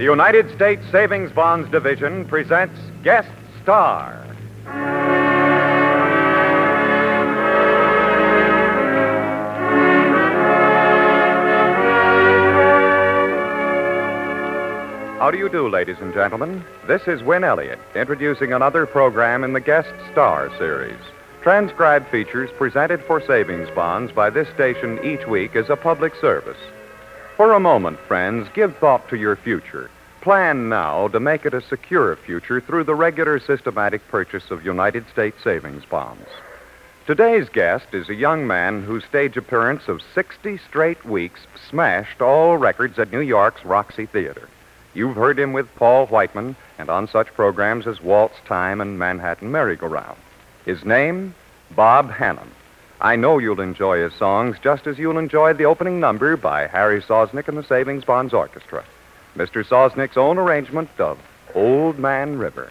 the United States Savings Bonds Division presents Guest Star. How do you do, ladies and gentlemen? This is Win Elliott, introducing another program in the Guest Star series. Transcribed features presented for savings bonds by this station each week as a public service. For a moment, friends, give thought to your future. Plan now to make it a secure future through the regular systematic purchase of United States savings bonds. Today's guest is a young man whose stage appearance of 60 straight weeks smashed all records at New York's Roxy Theater. You've heard him with Paul Whiteman and on such programs as Waltz Time and Manhattan Merry-Go-Round. His name, Bob Hannon. I know you'll enjoy his songs just as you'll enjoy the opening number by Harry Sosnik and the Savings Bonds Orchestra. Mr. Sosnik's own arrangement of Old Man River.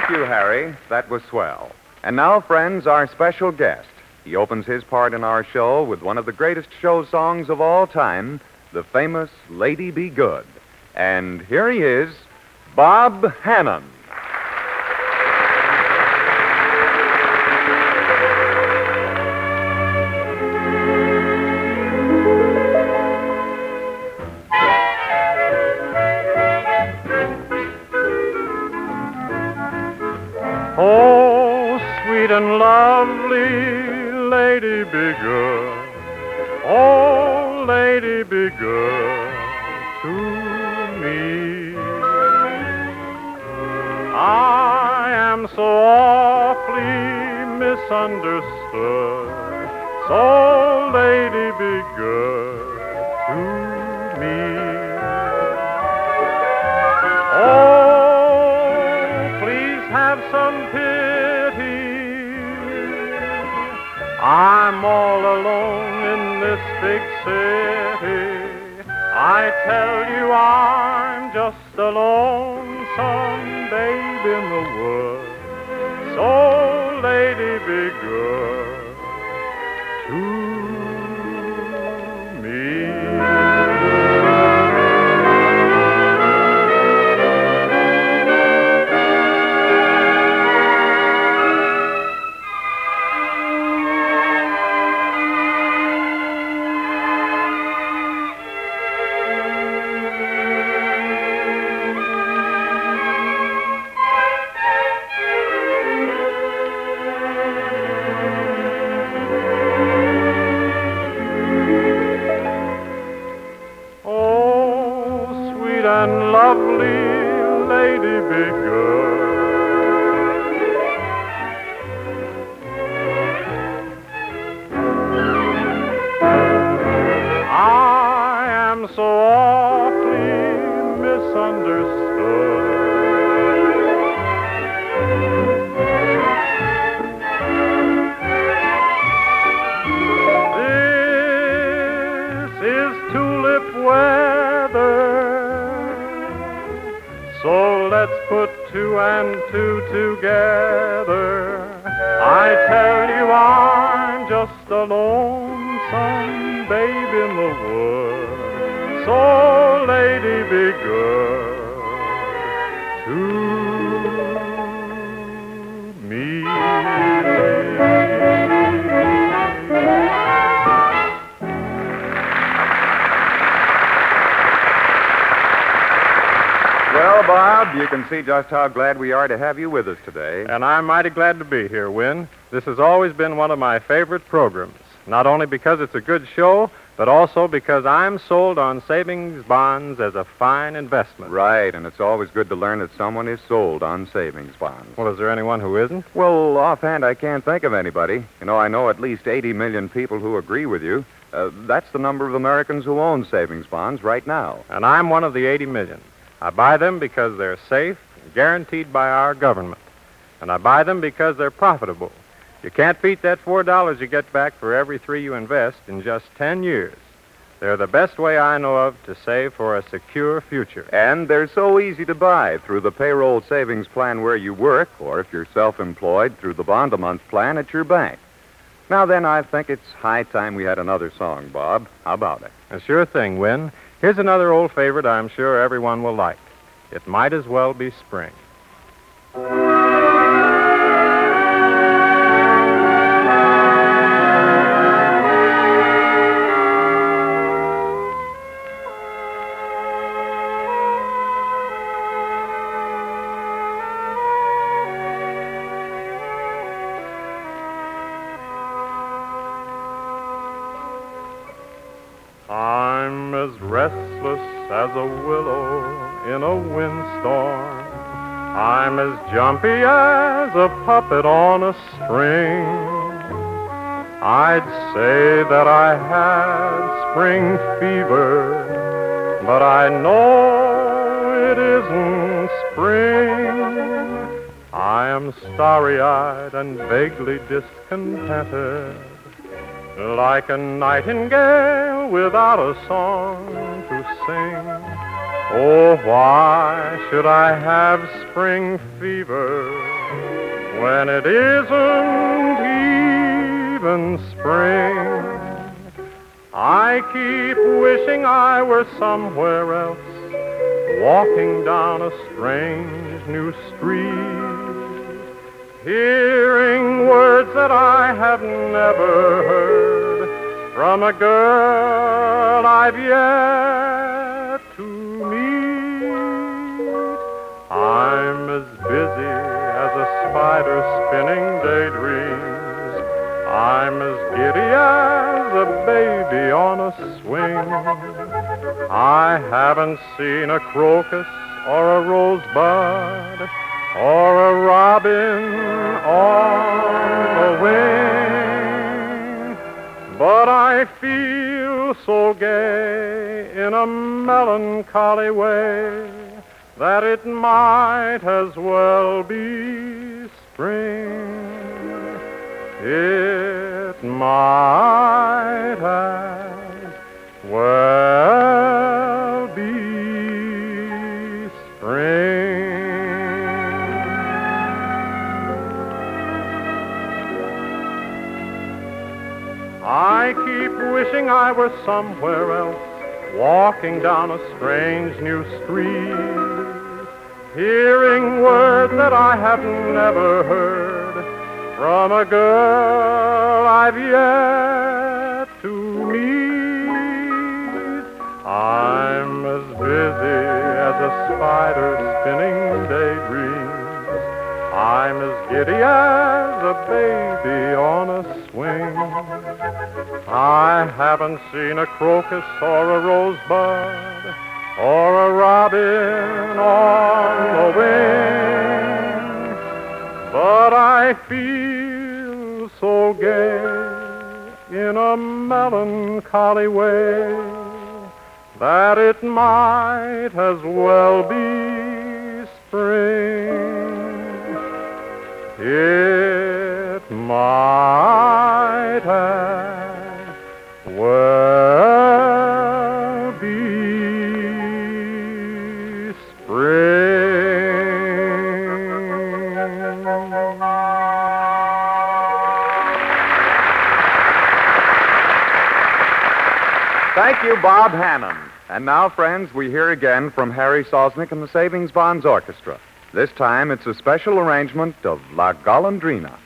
Thank you, Harry. That was swell. And now, friends, our special guest. He opens his part in our show with one of the greatest show songs of all time, the famous Lady Be Good. And here he is, Bob Hannon. Oh, sweet and lovely lady, be good. Oh, lady, be good to me. I am so awfully misunderstood. So, lady, have some pity. I'm all alone in this big city. I tell you, I'm just a lonesome babe in the woods. So, sweet and lovely lady be good. I am so awfully misunderstood. This is tulip. Two and two together. I tell you, I'm just a lonesome babe in the wood. So, lady, be good Bob, you can see just how glad we are to have you with us today. And I'm mighty glad to be here, Win. This has always been one of my favorite programs. Not only because it's a good show, but also because I'm sold on savings bonds as a fine investment. Right, and it's always good to learn that someone is sold on savings bonds. Well, is there anyone who isn't? Well, offhand, I can't think of anybody. You know, I know at least 80 million people who agree with you. Uh, that's the number of Americans who own savings bonds right now. And I'm one of the 80 million. I buy them because they're safe, guaranteed by our government. And I buy them because they're profitable. You can't beat that $4 you get back for every three you invest in just 10 years. They're the best way I know of to save for a secure future. And they're so easy to buy through the payroll savings plan where you work, or if you're self employed, through the bond a month plan at your bank. Now then, I think it's high time we had another song, Bob. How about it? A sure thing, Win. Here's another old favorite I'm sure everyone will like. It might as well be spring. I'm as restless as a willow in a windstorm. I'm as jumpy as a puppet on a string. I'd say that I had spring fever, but I know it isn't spring. I am starry eyed and vaguely discontented like a nightingale without a song to sing. Oh, why should I have spring fever when it isn't even spring? I keep wishing I were somewhere else, walking down a strange new street, hearing words that I have never heard from a girl I've yet to meet. I'm as busy as a spider spinning daydreams. I'm as giddy as a baby on a swing. I haven't seen a crocus or a rosebud or a robin feel so gay in a melancholy way that it might as well be spring. It might as well wishing I were somewhere else, walking down a strange new street, hearing words that I have never heard from a girl I've yet to meet. I'm as busy as a spider spinning. I'm as giddy as a baby on a swing. I haven't seen a crocus or a rosebud or a robin on the wing, but I feel so gay in a melancholy way that it might as well be spring. It might as well be spring. Thank you, Bob Hannon. And now, friends, we hear again from Harry Sosnik and the Savings Bonds Orchestra. This time it's a special arrangement of La Golondrina.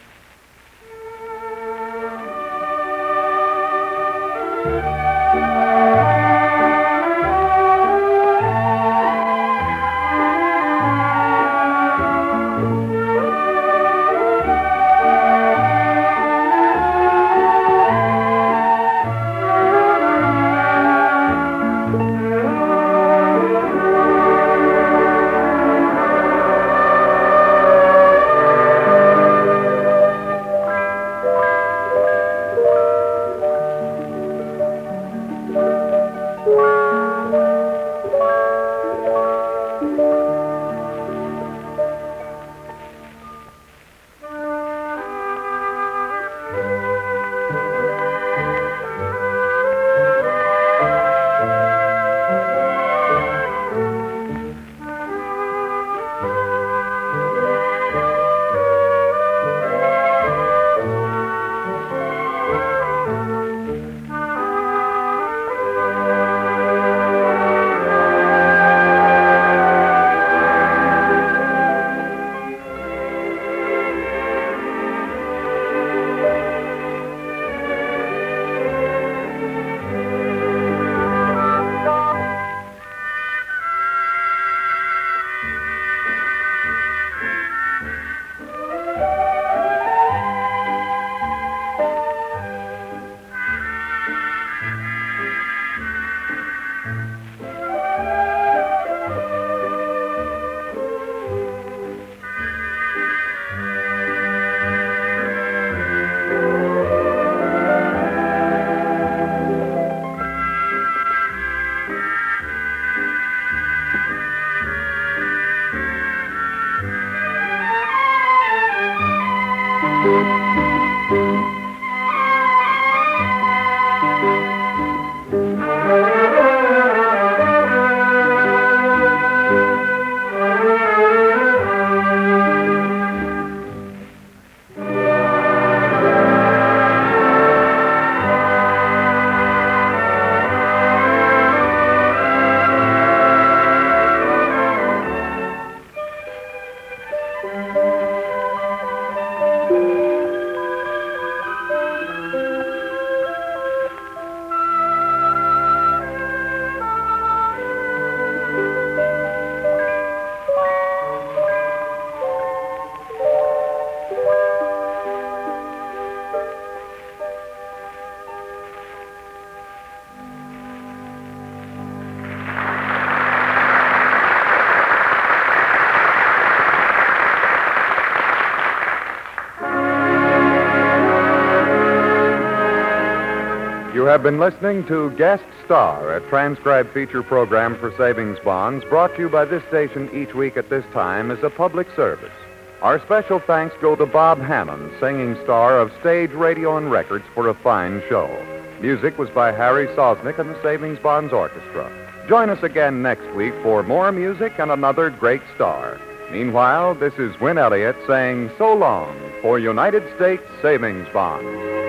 Have been listening to Guest Star, a transcribed feature program for savings bonds brought to you by this station each week at this time as a public service. Our special thanks go to Bob Hannon, singing star of stage, radio, and records for a fine show. Music was by Harry Sosnik and the Savings Bonds Orchestra. Join us again next week for more music and another great star. Meanwhile, this is Win Elliott saying so long for United States Savings Bonds.